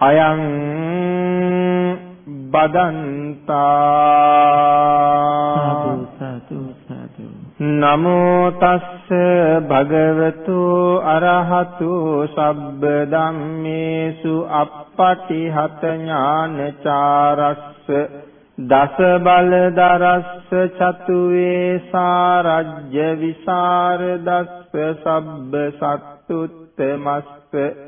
අයං බදන්තා නමෝ තස්ස භගවතු අරහතු සබ්බ ධම්මේසු අප්පටිහත ඥානචාරස්ස දස බල දරස්ස චතු වේසාරජ්‍ය විසර දස්ස සබ්බ සත්තුත්තමස්ස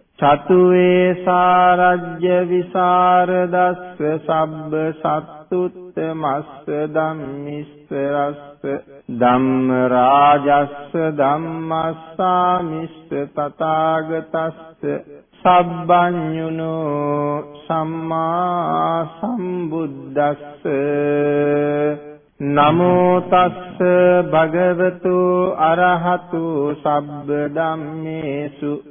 දරස්ස චතු වේසාරජ්‍ය විසර දස්ස සබ්බ සත්තුත්තමස්ස ධම්මිස්ස රස්ස ධම්ම රාජස්ස ධම්මස්සාමිස්ස තථාගතස්ස සබ්බඤුනෝ සම්මා සම්බුද්දස්ස නමෝ තස්ස භගවතු අරහතු සබ්බ ධම්මේසු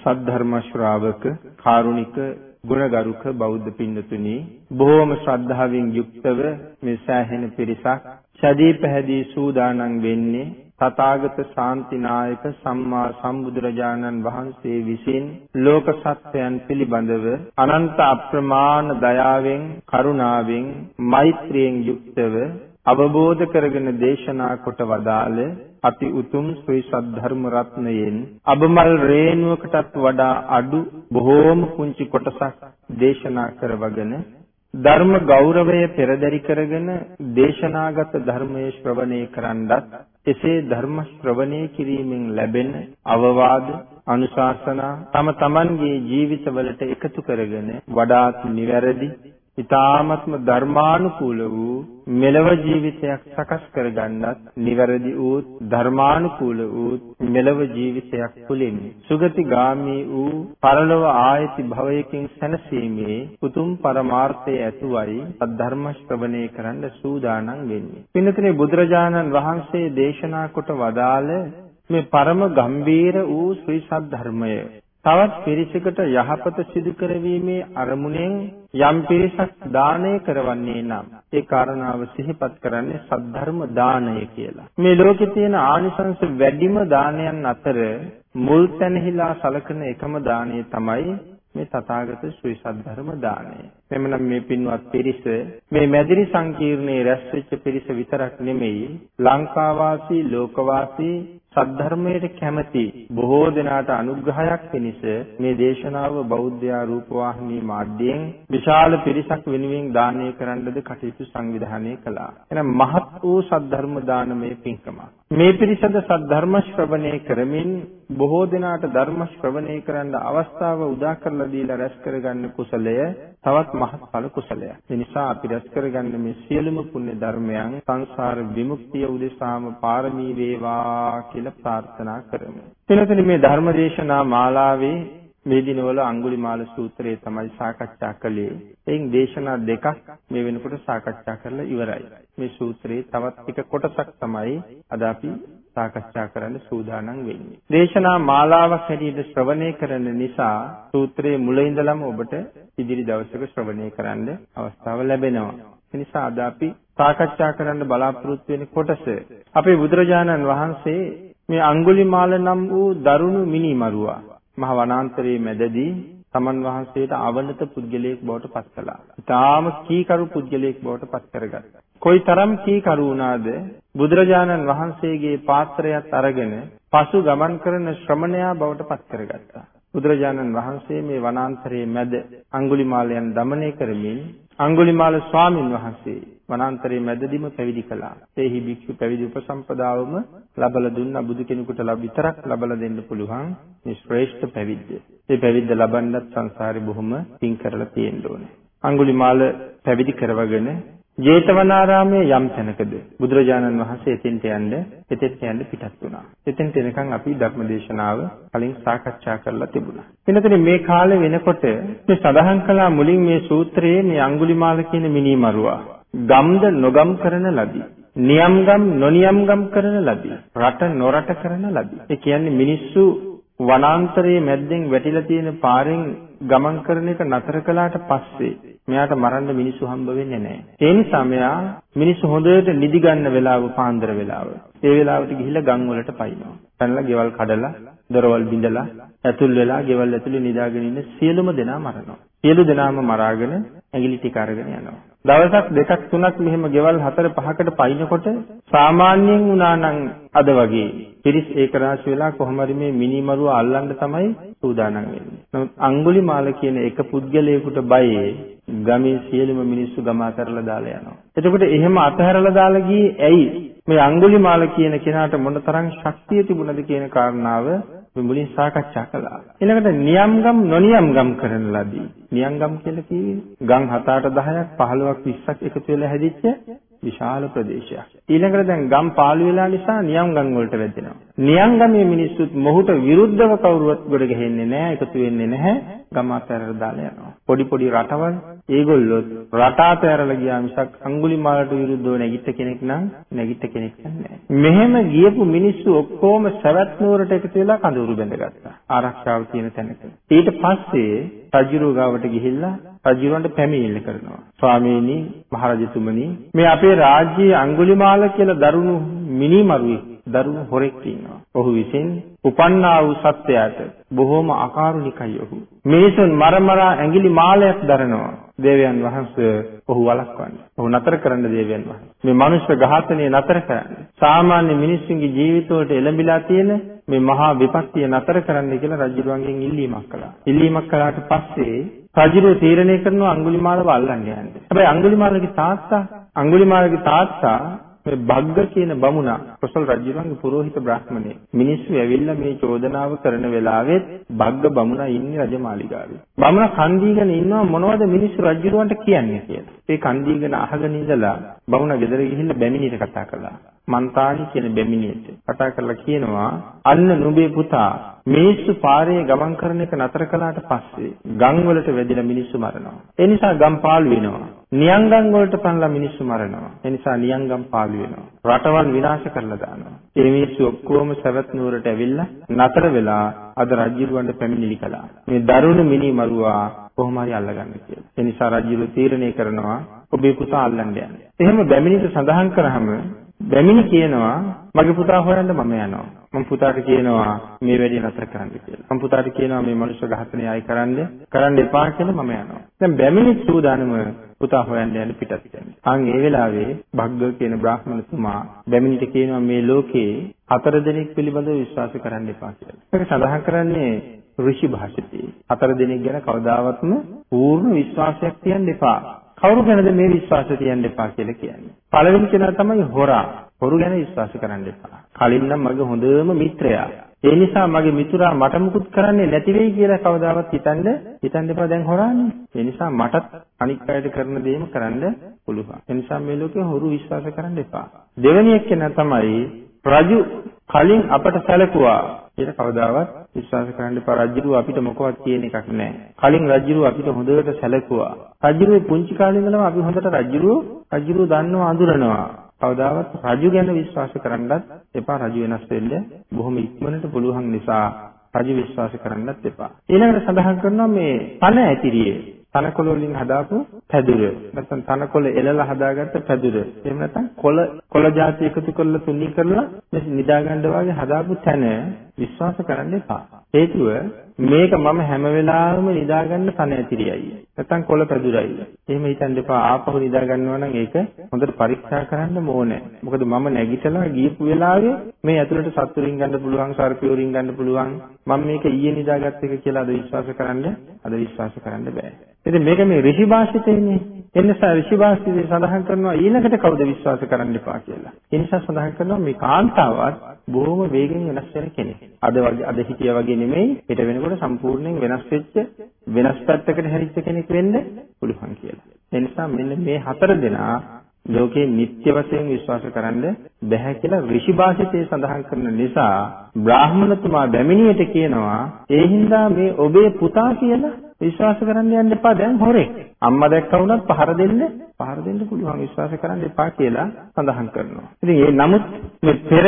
සද්ධර්ම ශ්‍රාවක කාරුණික ගුණගරුක බෞද්ධ පින්නතුනි බොහෝම ශ්‍රද්ධාවෙන් යුක්තව මේ සෑහෙන පිරිසක් සදී පැහැදී සූදානම් වෙන්නේ තථාගත ශාන්තිනායක සම්මා සම්බුදුරජාණන් වහන්සේ විසින් ලෝක සත්‍යයන් පිළිබඳව අනන්ත අප්‍රමාණ දයාවෙන් කරුණාවෙන් මෛත්‍රියෙන් යුක්තව අවබෝධ කරගෙන දේශනා කොට වදාළ අති උතුම් ශ්‍රී සද්ධර්ම රත්නයෙන් අබමල් රේණුවකටත් වඩා අඩු බොහෝම පුංචි කොටසක් දේශනා කරවගෙන ධර්ම ගෞරවය පෙරදරි කරගෙන දේශනාගත ධර්මයේ ශ්‍රවණය කරන්නත් එසේ ධර්ම ශ්‍රවණය කිරීමෙන් ලැබෙන අවවාද අනුශාසනා තම තමන්ගේ ජීවිතවලට එකතු කරගෙන වඩාත් නිවැරදි ඊ타ත්ම ධර්මානුකූල වූ මෙලව ජීවිතයක් සකස් කරගන්නත් නිවැරදි වූ ධර්මානුකූල වූ මෙලව ජීවිතයක් තුළින් සුගතිගාමී වූ පරලොව ආයති භවයකින් සැනසීමේ උතුම් පරමාර්ථය ඇතුවයි ධර්ම ශ්‍රවණය කරන්න සූදානම් වෙන්නේ. පින්නතනේ බුදුරජාණන් වහන්සේ දේශනා කොට වදාළ මේ පරම ගම්බීර වූ ශ්‍රී සද්ධර්මය තවත් පිරිසකට යහපත සිදු කරවීමේ අරමුණෙන් යම් පිරිසක් දානය කරවන්නේ නම් ඒ කාරණාව සිහිපත් කරන්නේ සද්ධර්ම දානය කියලා. මේ ලෝකේ තියෙන ආනිසංස වැඩිම දානයන් අතර මුල් තැනහිලා සලකන එකම දානය තමයි මේ තථාගත ශ්‍රී සද්ධර්ම දානය. එමනම් මේ පින්වත් පිරිස මේ මැදිරි සංකීර්ණයේ රැස් වෙච්ච පිරිස විතරක් නෙමෙයි ලංකාවාසී ලෝකවාසී සද්ධර්මයට කැමති බොහෝ දෙනාට අනුග්‍රහයක් පිණිස මේ දේශනාව බෞද්ධ රූපවාහිනී මාධ්‍යයෙන් විශාල පිරිසක් වෙනුවෙන් දානය කරන්නද කටයුතු සංවිධානය කළා. එහෙනම් මහත් වූ සද්ධර්ම දානමය පින්කමක්. මේ පිරිසද සද්ධර්ම ශ්‍රවණය කරමින් බොහෝ දෙනාට ධර්ම ශ්‍රවණය කරන්න අවස්ථාව උදා කරලා දීලා රැස් කරගන්න කුසලය තවත් මහත්ඵල කුසලයක්. ඒ නිසා අපි රැස් කරගන්න මේ සියලුම පුණ්‍ය ධර්මයන් සංසාර විමුක්තිය උදෙසාම පාරමී වේවා කියලා ප්‍රාර්ථනා කරමු. එතනදී මේ ධර්මදේශනා මාලාවේ මේ දිනවල අඟුලිමාල සූත්‍රය තමයි සාකච්ඡා කළේ. එයින් දේශනා දෙකක් මේ වෙනකොට සාකච්ඡා කරලා ඉවරයි. මේ සූත්‍රයේ තවත් එක කොටසක් තමයි අද අපි සාකච්ඡා කරන්න සූදානම් වෙන්නේ. දේශනා මාලාවක් හැටියට ශ්‍රවණය කරන නිසා සූත්‍රයේ මුල ඉඳලම ඔබට ඉදිරි දවසක ශ්‍රවණය කරන්න අවස්ථාව ලැබෙනවා. එනිසා අද අපි සාකච්ඡා කරන්න බලාපොරොත්තු වෙන කොටස අපේ බුදුරජාණන් වහන්සේ මේ අඟුලිමාල නම් වූ දරුණු මිනිමරුවා මහ වනාන්තරයේ මැදදී සමන් වහන්සේට අවනත පුද්ගලයෙක් බවට පත් කළා. ඊටාම කීකරු පුද්ගලයෙක් බවට පත් කරගත්තා. කොයිතරම් කීකරු වුණාද බුදුරජාණන් වහන්සේගේ පාත්‍රයත් අරගෙන පසු ගමන් කරන ශ්‍රමණයා බවට පත් කරගත්තා. බුදුරජාණන් වහන්සේ මේ වනාන්තරයේ මැද අඟුලිමාලයන් দমনය කරමින් අඟුලිමාල ස්වාමින් වහන්සේ වනාන්තරයේ මැදදීම පැවිදි කළා. ඒහි භික්ෂු පැවිදි උපසම්පදාවම ලබලා දුන්න බුදු කෙනෙකුට විතරක් ලබලා දෙන්න පුළුවන් මේ ශ්‍රේෂ්ඨ පැවිද්ද. මේ පැවිද්ද ලබන්නත් සංසාරේ බොහොම පින් කරලා තියෙන්න ඕනේ. අඟුලිමාල පැවිදි කරවගෙන ජේතවනාරාමයේ යම් තැනකද බුදුරජාණන් වහන්සේ එතෙන්ට යන්න එතෙන්ට යන්න පිටත් වුණා. එතෙන්ට එනකන් අපි ධර්මදේශනාව කලින් සාකච්ඡා කරලා තිබුණා. වෙනතනේ මේ කාලේ වෙනකොට මේ සඳහන් කළා මුලින් මේ සූත්‍රයේ මේ අඟුලිමාල කියන මිනිමරුවා ගම්ද නොගම් කරන ලදී. නියම්ගම් නොනියම්ගම් කරන ලදී. රට නොරට කරන ලදී. ඒ කියන්නේ මිනිස්සු වනාන්තරයේ මැද්දෙන් වැටිලා තියෙන පාරෙන් ගමන් කරන එක නතර කළාට පස්සේ මෙයාට මරන්න මිනිස්සු හම්බ වෙන්නේ නැහැ. ඒ නිසා මෙයා මිනිස්සු හොඳට නිදි ගන්න වෙලාව පාන්දර වෙලාව. ඒ වෙලාවට ගිහිල්ලා ගම් වලට පයින්නවා. පැනලා ගෙවල් කඩලා, දොරවල් බිඳලා, ඇතුල් වෙලා ගෙවල් ඇතුලේ නිදාගෙන ඉන්න සියලුම දෙනා මරනවා. සියලු දෙනාම මරාගෙන ඇඟිලි ටික අරගෙන යනවා. දවසක් දෙකක් තුනක් මෙහෙම ගෙවල් හතර පහකට පයින්නකොට සාමාන්‍යයෙන් වුණා නම් අද වගේ පිරිස් ඒක රාශි වෙලා කොහොම හරි මේ මිනිමරුව අල්ලන්න තමයි සූදානම් වෙන්නේ. නමුත් අඟුලිමාල කියන එක පුද්ගලයෙකුට බයේ ගමේ සියලුම මිනිස්සු ගම අතරලා දාලා යනවා. එතකොට එහෙම අතහැරලා දාලා ගියේ ඇයි? මේ අඟුලිමාල කියන කෙනාට මොනතරම් ශක්තිය තිබුණද කියන කාරණාව අපි මුලින් සාකච්ඡා කළා. ඊළඟට නියම්ගම් නොනියම්ගම් කරන ලදී. නියම්ගම් කියලා කිව්වේ ගම් 7 10ක් 15ක් 20ක් එකතු වෙලා හැදිච්ච විශාල ප්‍රදේශයක්. ඊළඟට දැන් ගම් පාළු වෙලා නිසා නියම්ගම් වලට වැදෙනවා. නියම්ගමේ මිනිස්සුත් මොහුට විරුද්ධව කවුරුවත් ගොඩ ගහන්නේ නැහැ, එකතු වෙන්නේ නැහැ. ගම අතරට දාලා යනවා. පොඩි පොඩි රටවල් ඒගොල්ලෝ රට අතරලා ගියා මිසක් අඟුලිමාලට විරුද්ධව නැගිට කෙනෙක් නම් නැගිට කෙනෙක් නැහැ. මෙහෙම ගියපු මිනිස්සු ඔක්කොම සවැත් නුවරට එකතු වෙලා කඳවුරු බැඳගත්තා. ආරක්ෂාව තියෙන තැනක. ඊට පස්සේ රජුරුව ගාවට ගිහිල්ලා රජුරවන්ට පැමිණිල්ල කරනවා. ස්වාමීනි මහරජතුමනි මේ අපේ රාජ්‍යයේ අඟුලිමාල කියලා දරුණු මිනිමරුවෙක් දරුණු හොරෙක් ඉන්නවා. ඔහු විසින් උපන්නා වූ සත්‍යයට බොහෝම අකාරුණිකයි ඔහු. මිනිසුන් මරමරා ඇඟිලි මාලයක් දරනවා. දේවයන් වහන්සේ ඔහු වළක්වන්න. ඔහු නතර කරන්න දේවයන් වහන්සේ. මේ මනුෂ්‍ය ඝාතනය නතර කරන්න. සාමාන්‍ය මිනිස්සුන්ගේ ජීවිතවලට එළඹිලා තියෙන මේ මහා විපත්තිය නතර කරන්න කියලා රජුරුවන්ගෙන් ඉල්ලීමක් කළා. ඉල්ලීමක් කළාට පස්සේ රජුරුව තීරණය කරනවා අඟුලිමාලව අල්ලන්න යන්න. හැබැයි අඟුලිමාලගේ තාත්තා අඟුලිමාලගේ තාත්තා මේ බග්ග කියන බමුණා කොසල් රජුගේ පුරোহিত බ්‍රාහ්මණය. මිනිස්සු ඇවිල්ලා මේ චෝදනාව කරන වෙලාවෙත් බග්ග බමුණා ඉන්නේ රජමාලිගාවේ. බමුණා කන්දීගෙන ඉන්නවා මොනවද මිනිස්සු රජුරවන්ට කියන්නේ කියලා. ඒ කන්දීගෙන අහගෙන ඉඳලා බමුණා ගෙදර ගිහිල්ලා බැමිණියට කතා කළා. මන්තානි කියන බැමිණියට කතා කරලා කියනවා අන්න නුඹේ පුතා මිනිස්සු පාරේ ගමන් කරන එක නතර කළාට පස්සේ ගම් වලට වැදිලා මිනිස්සු මරනවා. ඒ නිසා ගම් පාළු වෙනවා. නියංගම් වලට පනලා මිනිස්සු මරනවා. ඒ නිසා නියංගම් පාළු වෙනවා. රටවල් විනාශ කරලා දානවා. ඒ මිනිස්සු ඔක්කොම සවැත් නුවරට ඇවිල්ලා නතර වෙලා අද රජුරවන්ට පැමිණිලි කළා. මේ දරුණු මිනි මරුවා කොහොම හරි අල්ලගන්න කියලා. ඒ නිසා රජුරු තීරණය කරනවා ඔබේ පුතා අල්ලන්න යන්න. එහෙම බැමිණිට සඳහන් කරාම බැමිණි කියනවා මගේ පුතා හොයන්න මම යනවා. මම පුතාට කියනවා මේ වැඩේ නතර කරන්න කියලා. මම පුතාට කියනවා මේ මනුෂ්‍ය ඝාතනය ආයි කරන්න කරන්න එපා කියලා මම යනවා. දැන් බැමිණි සූදානම පුතා හොයන්න යන්න පිටත් යනවා. අන් ඒ වෙලාවේ භග්ග කියන බ්‍රාහ්මණතුමා බැමිණිට කියනවා මේ ලෝකේ හතර දෙනෙක් පිළිබඳව විශ්වාස කරන්න එපා කියලා. ඒක සඳහන් කරන්නේ ඍෂි භාෂිතේ. හතර දෙනෙක් ගැන කවදාවත්ම පූර්ණ විශ්වාසයක් තියන්න එපා. කවුරු ගැනද මේ විශ්වාසය තියන්න එපා කියලා කියන්නේ. පළවෙනි කෙනා තමයි හොරා. හොරු ගැන විශ්වාස කරන්න එපා. කලින් නම් මගේ හොඳම මිත්‍රයා. ඒ නිසා මගේ මිතුරා මට මුකුත් කරන්නේ නැති වෙයි කියලා කවදාවත් හිතන්න හිතන්න එපා දැන් හොරානේ. ඒ නිසා මටත් අනික් අයට කරන දේම කරන්න පුළුවන්. ඒ නිසා මේ ලෝකේ හොරු විශ්වාස කරන්න එපා. දෙවෙනි එක්කෙනා තමයි රජු කලින් අපට සැලකුවා කියලා කවදාවත් විශ්වාස කරන්න එපා. රජුරු අපිට මොකවත් කියන එකක් නැහැ. කලින් රජුරු අපිට හොඳට සැලකුවා. රජුරු පුංචි කාලේ ඉඳලම අපි හොඳට රජුරු රජුරු දන්නවා අඳුරනවා. කවදාවත් රජු ගැන විශ්වාස කරන්නත් එපා. රජු වෙනස් වෙන්න බොහොම ඉක්මනට පුළුවන් නිසා රජු විශ්වාස කරන්නත් එපා. ඊළඟට සඳහන් කරනවා මේ පණ ඇතිරියේ තනකොළ වලින් හදාපු පැදුර. නැත්නම් තනකොළ එලලා හදාගත්ත පැදුර. එහෙම නැත්නම් කොළ කොළ જાති එකතු කරලා තුනි කරලා මේ නිදාගන්න වාගේ හදාපු තැන විශ්වාස කරන්න එපා. හේතුව මේක මම හැම වෙලාවෙම නිදාගන්න තන ඇතිරියයි. නැත්නම් කොළ පැදුරයි. එහෙම හිතන්න එපා. ආපහු නිදා ගන්නවා නම් ඒක හොඳට පරීක්ෂා කරන්න ඕනේ. මොකද මම නැගිටලා ගියපු වෙලාවේ මේ ඇතුළට සත්තුරින් ගන්න පුළුවන්, සර්පියෝරින් ගන්න පුළුවන්. මම මේක ඊයේ නිදාගත්ත එක කියලා අද විශ්වාස කරන්න අද විශ්වාස කරන්න බෑ. ඉතින් මේක මේ ඍෂි භාෂිතේනේ. ඒ නිසා ඍෂි භාෂිතේ සඳහන් කරනවා ඊළඟට කවුද විශ්වාස කරන්න එපා කියලා. ඒ නිසා සඳහන් කරනවා මේ කාන්තාවත් බොහොම වේගෙන් වෙනස් වෙන කෙනෙක්. අද වගේ අද හිටියා වගේ නෙමෙයි හෙට වෙනකොට සම්පූර්ණයෙන් වෙනස් වෙච්ච වෙනස් පැත්තකට හැරිච්ච කෙනෙක් වෙන්න පුළුවන් කියලා. ඒ නිසා මෙන්න මේ හතර දෙනා ලෝකේ නිත්‍ය වශයෙන් විශ්වාස කරන්න බැහැ කියලා ඍෂි භාෂිතේ සඳහන් කරන නිසා බ්‍රාහ්මණතුමා බැමිණියට කියනවා ඒ හින්දා මේ ඔබේ පුතා කියලා විශ්වාස කරන්න යන්න එපා දැන් හොරෙක්. අම්මා දැක්කා වුණත් පහර දෙන්න පහර දෙන්න පුළුවන් විශ්වාස කරන්න එපා කියලා සඳහන් කරනවා. ඉතින් ඒ නමුත් මේ පෙර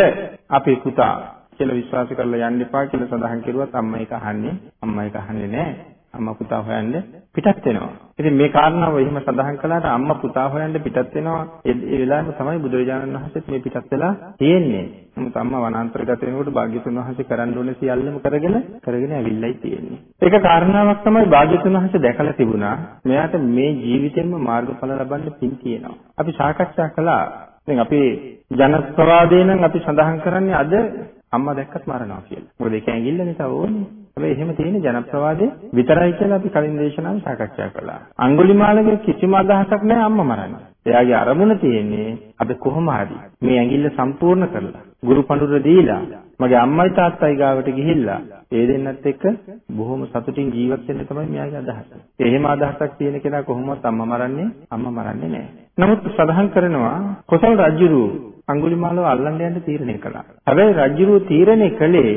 අපේ පුතා කියලා විශ්වාස කරලා යන්න එපා කියලා සඳහන් කරුවත් අම්මා ඒක අහන්නේ අම්මා ඒක අහන්නේ නැහැ. අම්මා පුතා හොයන්න පිටත් වෙනවා. ඉතින් මේ කාරණාව එහෙම සඳහන් කළාට අම්මා පුතා හොයන්න පිටත් වෙනවා. ඒ වෙලාවෙම තමයි බුදුරජාණන් වහන්සේත් මේ පිටත් වෙලා තියෙන්නේ. නමුත් අම්මා වනාන්තරගත වෙනකොට භාග්‍යතුන් වහන්සේ කරන්න ඕනේ සියල්ලම කරගෙන කරගෙන ඇවිල්ලායි තියෙන්නේ. ඒක කාරණාවක් තමයි භාග්‍යතුන් වහන්සේ දැකලා තිබුණා. මෙයාට මේ ජීවිතෙන්ම මාර්ගඵල ලබන්න පින් තියෙනවා. අපි සාකච්ඡා කළා. දැන් අපේ ජනස්වරාදේ නම් අපි සඳහන් කරන්නේ අද අම්මා දැක්කත් මරනවා කියලා. මොකද ඒක ඇඟිල්ලනේ තව ඕනේ. හැබැයි එහෙම තියෙන ජනප්‍රවාදේ විතරයි කියලා අපි කලින් දේශනාවේ සාකච්ඡා කළා. අඟුලිමාලගේ කිසිම අදහසක් නැහැ අම්මා මරන්න. එයාගේ අරමුණ තියෙන්නේ අද කොහොම හරි මේ ඇඟිල්ල සම්පූර්ණ කරලා ගුරු පඬුර දීලා මගේ අම්මයි තාත්තයි ගාවට ගිහිල්ලා ඒ දෙන්නත් එක්ක බොහොම සතුටින් ජීවත් වෙන්න තමයි මෙයාගේ අදහස. එහෙම අදහසක් තියෙන කෙනා කොහොමවත් අම්මා මරන්නේ අම්මා මරන්නේ නැහැ. නමුත් සඳහන් කරනවා කොසල් රජුරු අඟුලිමාලව අල්ලන්න යන්න තීරණය කළා. හැබැයි රජුරු තීරණය කළේ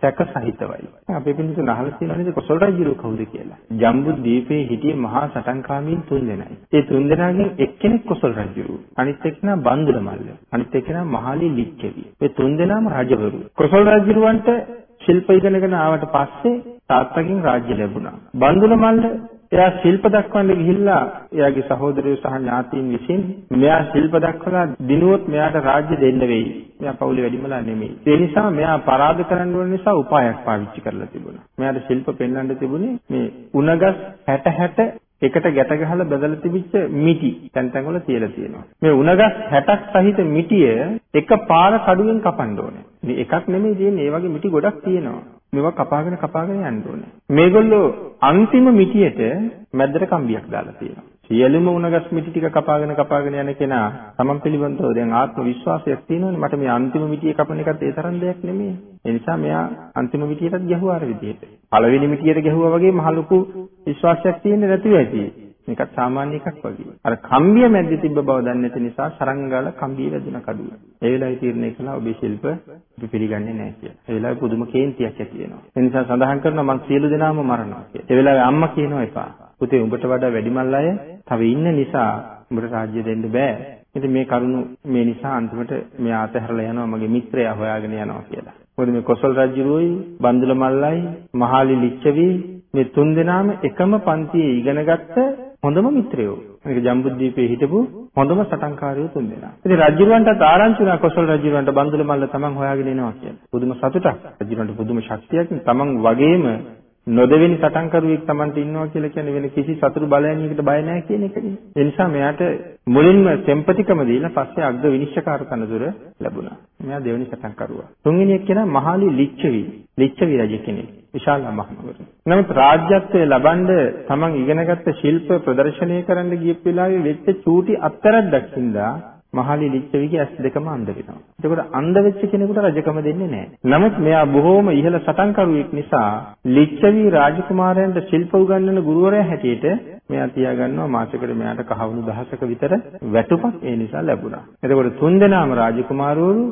සැක සහිතවයි. අපි පිළිතුරු අහලා තියෙනවා නේද කොසල් රජුරු කවුද කියලා. ජම්බු දීපේ හිටියේ මහා සටන්කාමීන් තුන්දෙනයි. ඒ තුන්දෙනාගෙන් එක්කෙනෙක් කොසල් රජුරු. අනිත් එක්කෙනා බන්දුල මල්ල. අනිත් එක්කෙනා මහලි ලික්කවි. මේ තුන්දෙනාම රජවරු. කොසල් රජුරවන්ට ශිල්ප ඉගෙනගෙන ආවට පස්සේ තාත්තගෙන් රාජ්‍ය ලැබුණා. බන්දුල මල්ල එයා ශිල්ප දක්වන්න ගිහිල්ලා එයාගේ සහෝදරයෝ සහ ඥාතීන් විසින් මෙයා ශිල්ප දක්වලා දිනුවොත් මෙයාට රාජ්‍ය දෙන්න වෙයි. මෙයා පවුලේ වැඩිමලා නෙමෙයි. ඒ නිසා මෙයා පරාද කරන්න ඕන නිසා උපායක් පාවිච්චි කරලා තිබුණා. මෙයාට ශිල්ප පෙන්වන්න තිබුණේ මේ උණගස් 60 60 එකට ගැට ගහලා බෙදලා තිබිච්ච මිටි තැන් තැන් වල තියලා තියෙනවා. මේ උණගස් 60ක් සහිත මිටිය එක පාර කඩුවෙන් කපන්න ඕනේ. මේ එකක් නෙමෙයි තියෙන්නේ. ඒ වගේ මිටි ගොඩක් තියෙනවා. මේවා කපාගෙන කපාගෙන යන්න ඕනේ. මේගොල්ලෝ අන්තිම මිටියට මැදට කම්බියක් දාලා තියෙනවා. සියලුම උණගස් මිටි ටික කපාගෙන කපාගෙන යන කෙනා තමන් පිළිබඳව දැන් ආත්ම විශ්වාසයක් තියෙනවනේ මට මේ අන්තිම මිටිය කපන එකත් ඒ තරම් දෙයක් නෙමෙයි. ඒ නිසා මෙයා අන්තිම මිටියටත් ගැහුවා අර විදිහට. පළවෙනි මිටියට ගැහුවා වගේ මහ ලොකු විශ්වාසයක් තියෙන්නේ නැතුව ඇති. මේකත් සාමාන්‍ය එකක් වගේ. අර කම්බිය මැද්දේ තිබ්බ බව දන්නේ නැති නිසා සරංගල කම්බිය වැදුන කඩුව. ඒ වෙලාවේ තීරණය කළා ඔබේ ශිල්ප අපි පිළිගන්නේ නැහැ කියලා. ඒ වෙලාවේ පුදුම කේන්තියක් ඇති වෙනවා. ඒ නිසා සඳහන් කරනවා මං සියලු දෙනාම මරනවා කියලා. ඒ වෙලාවේ අම්මා කියනවා එපා. පුතේ උඹට වඩා වැඩිමල් අය තව ඉන්න නිසා උඹට රාජ්‍ය දෙන්න බෑ. ඉතින් මේ කරුණු මේ නිසා අන්තිමට මෙයා අතහැරලා යනවා මගේ මිත්‍රයා හොයාගෙන යනවා කියලා. මොකද මේ කොසල් රජුරුවයි බන්දුල මල්ලයි මහාලි ලිච්ඡවි මේ තුන් දෙනාම එකම පන්තියේ ඉගෙනගත්ත හොඳම මිත්‍රයෝ. මේක ජම්බුද්වීපයේ හිටපු හොඳම සටන්කාරයෝ තුන් දෙනා. ඉතින් රජුරවන්ටත් ආරංචි වුණා කොසල් රජුරවන්ට බන්දුල මල්ල තමන් හොයාගෙන එනවා කියලා. පුදුම සතුටක්. රජුරවන්ට පුදුම ශක්තියක් තමන් වගේම නොදෙවෙනි සටන්කරුවෙක් Tamanට ඉන්නවා කියලා කියන්නේ වෙන කිසි සතුරු බලයන්යකට බය නැහැ කියන එකනේ. ඒ නිසා මෙයාට මුලින්ම සෙම්පතිකම දීලා පස්සේ අග්ග විනිශ්චයකාර තනතුර ලැබුණා. මෙයා දෙවෙනි සටන්කරුවා. තුන්වෙනි එක්කෙනා මහාලි ලිච්ඡවි. ලිච්ඡවි රජ කෙනෙක්. විශාල මහනුවර. නමුත් රාජ්‍යත්වයේ ලබනද තමන් ඉගෙනගත්ත ශිල්ප ප්‍රදර්ශනය කරන්න ගියපු වෙලාවේ වෙච්ච චූටි අත්තරක් දක්ින්දා මහලි ලිච්ඡවිගේ ඇස් දෙකම අන්ධ වෙනවා. එතකොට අන්ධ වෙච්ච කෙනෙකුට රජකම දෙන්නේ නැහැ. නමුත් මෙයා බොහෝම ඉහළ සටන්කරුවෙක් නිසා ලිච්ඡවි රාජකුමාරයන්ට ශිල්ප උගන්වන ගුරුවරයා හැටියට මෙයා තියාගන්නවා මාසෙකට මෙයාට කහවණු දහසක විතර වැටුපක් ඒ නිසා ලැබුණා. එතකොට තුන් දෙනාම රාජකුමාරවරු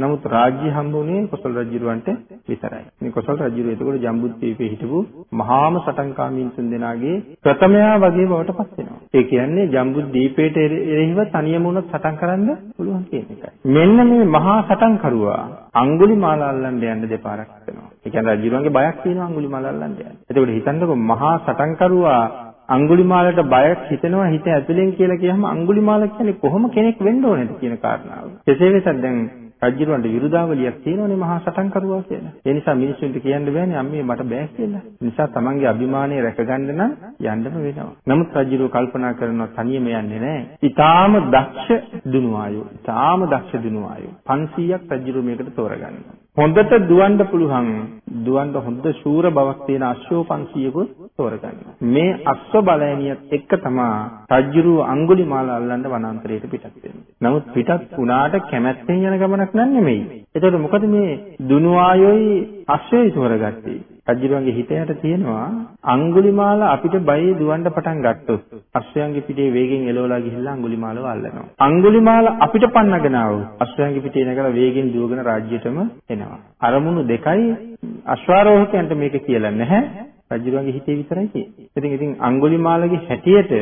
නමුත් රාජ්‍ය හම්බුනේ කොසල් රජුරවන්ට විතරයි. මේ කොසල් රජුර එතකොට ජම්බුද්වීපේ හිටපු මහාම සටන්කාමීන් තුන්දෙනාගේ ප්‍රථමයා වගේ බවට පත් වෙනවා. ඒ කියන්නේ ජම්බුද්වීපේට එරෙහිව තනියම වුණත් සටන් කරන්න පුළුවන් කියන එකයි. මෙන්න මේ මහා සටන්කරුවා අඟුලිමාල අල්ලන්න යන්න දෙපාරක් වෙනවා. ඒ කියන්නේ රජුරන්ගේ බයක් තියෙනවා අඟුලිමාල අල්ලන්න යන්න. එතකොට හිතන්නකො මහා සටන්කරුවා අඟුලිමාලට බයක් හිතෙනවා හිත ඇතුලෙන් කියලා කියහම අඟුලිමාල කියන්නේ කොහොම කෙනෙක් වෙන්න ඕනේද කියන කාරණාව. කෙසේ වෙතත් දැන් රජුරවන්ට විරුදාවලියක් තියෙනවනේ මහා සටන්කරුවා කියලා. ඒ නිසා මිනිස්සුන්ට කියන්න බෑනේ අම්මේ මට බෑ කියලා. ඒ නිසා තමන්ගේ අභිමානය රැකගන්න නම් යන්නම වෙනවා. නමුත් රජුරව කල්පනා කරනවා තනියම යන්නේ නැහැ. ඊටාම දක්ෂ දුනුවායෝ. ඊටාම දක්ෂ දුනුවායෝ. 500ක් රජුරව මේකට තෝරගන්නවා. හොඳට දුවන්න පුළුවන් දුවන්න හොඳ ශූර බවක් තියෙන අශ්වෝ 500කුත් තෝරගන්නවා. මේ අශ්ව බලයනියත් එක්ක තමයි රජුරු අඟුලිමාල අල්ලන්න වනාන්තරයට පිටත් වෙන්නේ. නමුත් පිටත් වුණාට කැමැත්තෙන් යන ගමනක් නන් නෙමෙයි. එතකොට මොකද මේ දුනු ආයෝයි අශ්වයයි තෝරගත්තේ? රජුරුවන්ගේ හිතයට තියෙනවා අඟුලිමාල අපිට බයේ දුවන්න පටන් ගත්තොත් අශ්වයන්ගේ පිටේ වේගෙන් එලවලා ගිහිල්ලා අඟුලිමාලව අල්ලනවා. අඟුලිමාල අපිට පන්නගෙන ආවොත් අශ්වයන්ගේ පිටේ නැගලා වේගෙන් දුවගෙන රාජ්‍යයටම එනවා. අරමුණු දෙකයි අශ්වාරෝහකයන්ට මේක කියලා නැහැ. රජුරුවන්ගේ හිතේ විතරයි තියෙන්නේ. ඉතින් ඉතින් අඟුලිමාලගේ හැටියට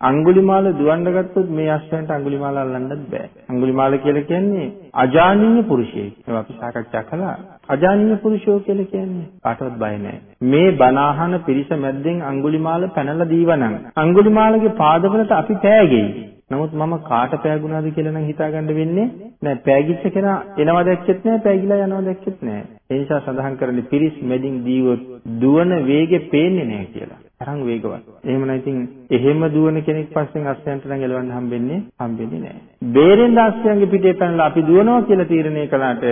අඟුලිමාල දුවන්න ගත්තොත් මේ අශ්වයන්ට අඟුලිමාල අල්ලන්නත් බෑ. අඟුලිමාල කියලා කියන්නේ අජානීය පුරුෂයෙක්. ඒක අපි සාකච්ඡා කළා. අජානීය පුරුෂයෝ කියලා කියන්නේ කාටවත් බය නැහැ. මේ බණාහන පිරිස මැද්දෙන් අඟුලිමාල පැනලා දීවනම් අඟුලිමාලගේ පාදවලට අපි පෑගෙයි. නමුත් මම කාට පෑගුණාද කියලා නම් හිතාගන්න වෙන්නේ නෑ. පෑගිච්ච කෙනා එනවා දැක්කෙත් නෑ, පෑගිලා යනවා දැක්කෙත් නෑ. ඒ නිසා සඳහන් කරන්නේ පිරිස් මැදින් දීවොත් දුවන වේගෙ පේන්නේ නෑ කියලා. තරම් වේගවත්. එහෙම නැත්නම් එහෙම දුවන කෙනෙක් පස්සෙන් අස්සයන්ට නම් එලවන්න හම්බෙන්නේ හම්බෙන්නේ නැහැ. බේරෙන් දාස්යන්ගේ පිටේ පැනලා අපි දුවනවා කියලා තීරණය කළාට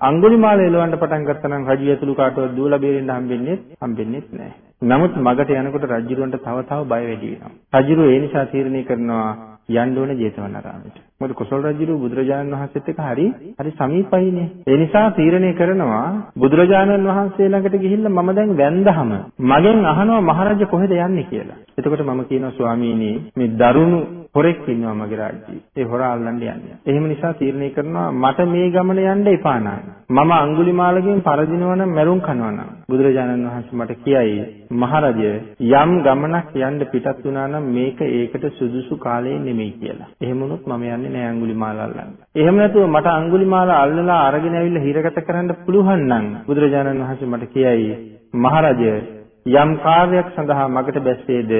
අඟුලිමාල එලවන්න පටන් ගත්තා නම් රජු ඇතුළු කාටවත් දුවලා බේරෙන්න හම්බෙන්නේ හම්බෙන්නේ නැහැ. නමුත් මගට යනකොට රජුරවන්ට තව තව බය වැඩි වෙනවා. රජුරෝ ඒ නිසා තීරණය කරනවා යන්න ඕනේ ජේතවනාරාමයට. මොකද කොසල් රජුරු බුදුරජාණන් වහන්සේත් එක්ක හරි හරි සමීපයිනේ. ඒ නිසා තීරණය කරනවා බුදුරජාණන් වහන්සේ ළඟට ගිහිල්ලා මම දැන් වැන්දහම මගෙන් අහනවා මහරජා කොහෙද යන්නේ කියලා. එතකොට මම කියනවා ස්වාමීනි මේ දරුණු හොරෙක් ඉන්නවා මගේ රාජ්‍යයේ. ඒ හොරා අල්ලන්න යන්නේ. එහෙම නිසා තීරණය කරනවා මට මේ ගමන යන්න එපා නෑ. මම අඟුලිමාලගෙන් පරදිනවා නම් මැරුම් කනවා නම් බුදුරජාණන් වහන්සේ මට කියයි මහරජය යම් ගමනක් යන්න පිටත් වුණා නම් මේක ඒකට සුදුසු කාලේ නෙමෙයි කියලා. එහෙම වුණොත් මම යන්නේ නෑ අඟුලිමාල අල්ලන්න. එහෙම නැතුව මට අඟුලිමාල අල්ලලා අරගෙන ඇවිල්ලා හිරගත කරන්න පුළුවන් නම් බුදුරජාණන් වහන්සේ මට කියයි මහරජය යම් කාර්යයක් සඳහා මගට බැස්සේද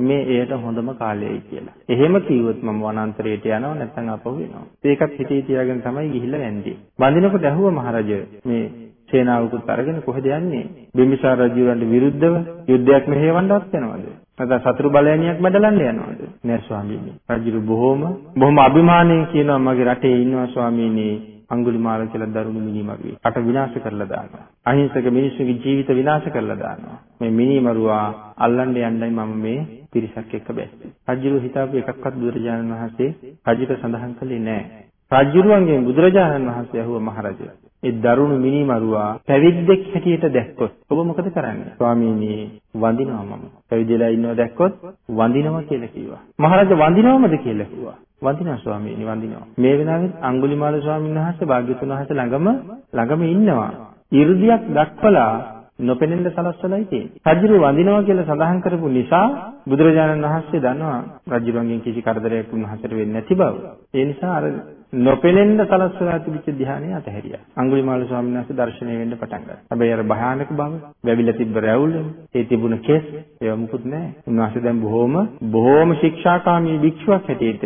මේ එයට හොඳම කාලයයි කියලා. එහෙම කිව්වොත් මම වනාන්තරයට යනවා නැත්නම් අපහු වෙනවා. ඒකත් හිතේ තියාගෙන තමයි ගිහිල්ලා යන්නේ. වඳිනකොට ඇහුවා මහරජය මේ සේනාවකුත් අරගෙන කොහෙද යන්නේ? බිම්බිසාර රජුරන්ට විරුද්ධව යුද්ධයක් මෙහෙවන්නවත් යනවද? නැත්නම් සතුරු බලයණියක් මැඩලන්න යනවද? නෑ ස්වාමීනි. රජු බොහොම බොහොම අභිමාණයෙන් කියනවා මගේ රටේ ඉන්නවා ස්වාමීනි අඟුලිමාල කියලා දරුණු මිනිමරුවේ. රට විනාශ කරලා දානවා. අහිංසක මිනිස්සුගේ ජීවිත විනාශ කරලා දානවා. මේ මිනිමරුවා අල්ලන්න යන්නයි මම මේ පිරිසක් එක්ක බැස්සේ. රජුරු හිතාපු එකක්වත් බුදුරජාණන් වහන්සේ රජුට සඳහන් කළේ නැහැ. රජුරුවන්ගෙන් බුදුරජාණන් වහන්සේ අහුව මහරජා ඒ දරුණු මිනිමරුවා පැවිද්දෙක් හැටියට දැක්කොත් ඔබ මොකද කරන්නේ? ස්වාමීනි වඳිනවා මම. පැවිදිලා ඉන්නව දැක්කොත් වඳිනවා කියලා කිව්වා. මහරජා වඳිනවමද කියලා කිව්වා. වඳිනවා ස්වාමීනි වඳිනවා. මේ වෙලාවෙත් අඟුලිමාල ස්වාමීන් වහන්සේ භාග්‍යතුන් වහන්සේ ළඟම ළඟම ඉන්නවා. 이르දියක් දක්වලා නොපෙනෙන්න සලස්සලයි තියෙන්නේ. රජුරු වඳිනවා කියලා සඳහන් කරපු නිසා බුදුරජාණන් වහන්සේ දන්නවා රජුරුවන්ගෙන් කිසි කරදරයක් උන්වහන්සේට වෙන්නේ නැති බව. ඒ නිසා අර නොපෙනෙන්න සලස්සලා තිබිච්ච ධානය අතහැරියා. අඟුලිමාල ස්වාමීන් වහන්සේ දර්ශනය වෙන්න පටන් ගත්තා. හැබැයි අර භයානක බව, වැවිලා තිබ්බ රැවුල, ඒ තිබුණ කෙස් ඒව මුකුත් නැහැ. උන්වහන්සේ දැන් බොහොම බොහොම ශික්ෂාකාමී භික්ෂුවක් හැටියට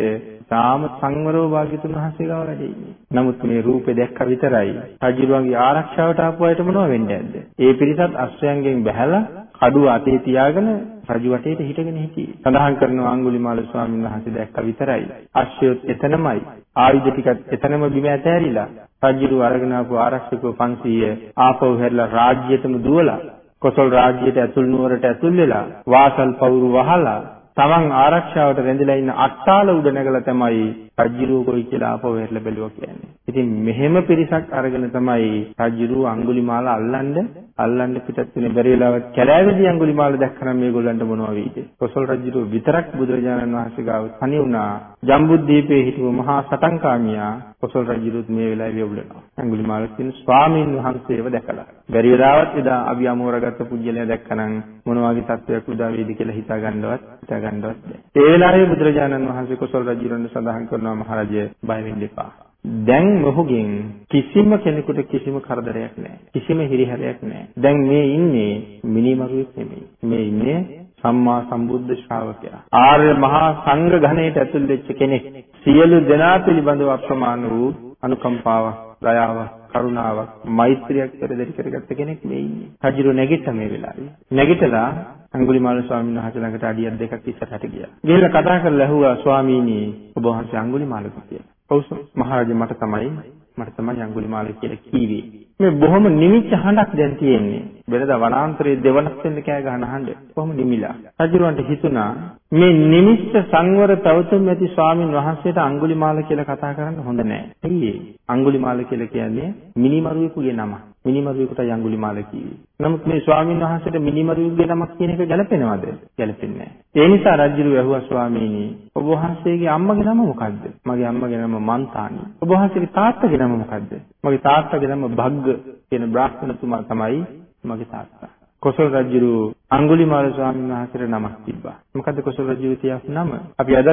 තාම සංවරව භාග්‍යතුන් වහන්සේ ගාව වැඩ ඉන්නේ. නමුත් මේ රූපේ දැක්ක විතරයි. රජුරුවන්ගේ ආරක්ෂාවට ආපු අයට මොනව වෙන්නේ නැද්ද? ඒ පිරිසත් අශ්වයන්ගෙන් බැහැලා කඩුව අතේ තියාගෙන රජු වටේට හිටගෙන හිටියේ. සඳහන් කරනවා අඟුලිමාල ස්වාමීන් වහන්සේ දැක්ක විතරයි. අශ්වයොත් එතනමයි. ආයුධ ටිකත් එතනම බිම ඇතෑරිලා. රජුරු අරගෙන ආපු ආරක්ෂකව 500 ආපහු හැරිලා රාජ්‍යයටම දුවලා කොසල් රාජ්‍යයට ඇතුල් නුවරට ඇතුල් වෙලා වාසල් පවුරු වහලා තමන් ආරක්ෂාවට රැඳිලා ඉන්න අට්ටාල උඩ නැගලා තමයි රජ්ජිරුව කොයි කියලා ආපහු හැරලා බැලුවා කියන්නේ. ඉතින් මෙහෙම පිරිසක් අරගෙන තමයි රජ්ජිරුව අඟුලිමාල අල්ලන්න අල්ලන්න පිටත් වෙන බැරි වෙලාවට කැලෑවේදී අඟුලිමාල දැක්කනම් මේගොල්ලන්ට මොනවා වෙයිද? කොසල් රජ්ජිරුව විතරක් බුදුරජාණන් වහන්සේ ගාව තනි වුණා. ජම්බුද්දීපේ හිටපු මහා සටන්කාමියා කොසල් රජුරුත් මේ වෙලාවේ විවුලනවා. අඟුලිමාල කියන ස්වාමීන් වහන්සේව දැකලා. බැරි වෙලාවත් එදා අභි අමෝරගත්ත පුජ්‍යලයා දැක්කනම් මොන වගේ තත්වයක් උදා වේද කියලා හිතා ගන්නවත් හිතා ගන්නවත් බැහැ. ඒ වෙලාවේ බුදුරජාණන් වහන්සේ කොසල් රජුරන් සඳහන් කරනවා මහරජය බය වෙන්න එපා. දැන් මොහුගෙන් කිසිම කෙනෙකුට කිසිම කරදරයක් නැහැ. කිසිම හිරිහැරයක් නැහැ. දැන් මේ ඉන්නේ මිනිමරුවෙක් නෙමෙයි. මේ ඉන්නේ සම්මා සම්බුද්ධ ශ්‍රාවකයා. ආර්ය මහා සංඝ ඝණයට ඇතුල් වෙච්ච කෙනෙක්. සියලු දෙනා පිළිබඳව අප්‍රමාණ වූ අනුකම්පාවක්, දයාවක්, කරුණාවක්, මෛත්‍රියක් පෙරදරි කරගත්ත කෙනෙක් මේ ඉන්නේ. රජුරු නැගිට මේ වෙලාවේ. නැගිටලා අඟුලිමාල ස්වාමීන් වහන්සේ ළඟට අඩියක් දෙකක් ඉස්සරහට ගියා. ගිහලා කතා කරලා ඇහුවා ස්වාමීනි ඔබ වහන්සේ අඟුලිමාල කියලා. ඔව් මහරජා මට තමයි මට තමයි අඟුලිමාල කියලා කීවේ. මේ බොහොම නිමිච්ච හඬක් දැන් තියෙන්නේ. වෙනද වනාන්තරයේ දෙවනස් වෙන්න කෑ ගහන හඬ. කොහොම නිමිලා. රජුරවන්ට හිතුණා මේ නිමිෂ්ඨ සංවර පැවතුම් ඇති ස්වාමින් වහන්සේට අඟුලිමාල කියලා කතා කරන්න හොඳ නෑ. ඇයි ඒ? අඟුලිමාල කියලා කියන්නේ මිනිමරුවෙකුගේ නම. මිනිමරුවෙකුට අඟුලිමාල කිව්වේ. නමුත් මේ ස්වාමින් වහන්සේට මිනිමරුවෙකුගේ නමක් කියන එක ගැලපෙනවද? ගැලපෙන්නේ නෑ. ඒ නිසා රජුරු ඇහුවා ස්වාමීනි ඔබ වහන්සේගේ අම්මගේ නම මොකද්ද? මගේ අම්මගේ නම මන්තානි. ඔබ වහන්සේගේ තාත්තගේ නම මොකද්ද? මගේ තාත්තගේ නම භග්ග කියන බ්‍රාහ්මණතුමා තමයි මගේ තාත්තා. කොසල් රජුරු අඟුලිමාල ස්වාමීන් වහන්සේට නමක් තිබ්බා. මොකද්ද කොසල් රජුගේ තියපු නම? අපි අද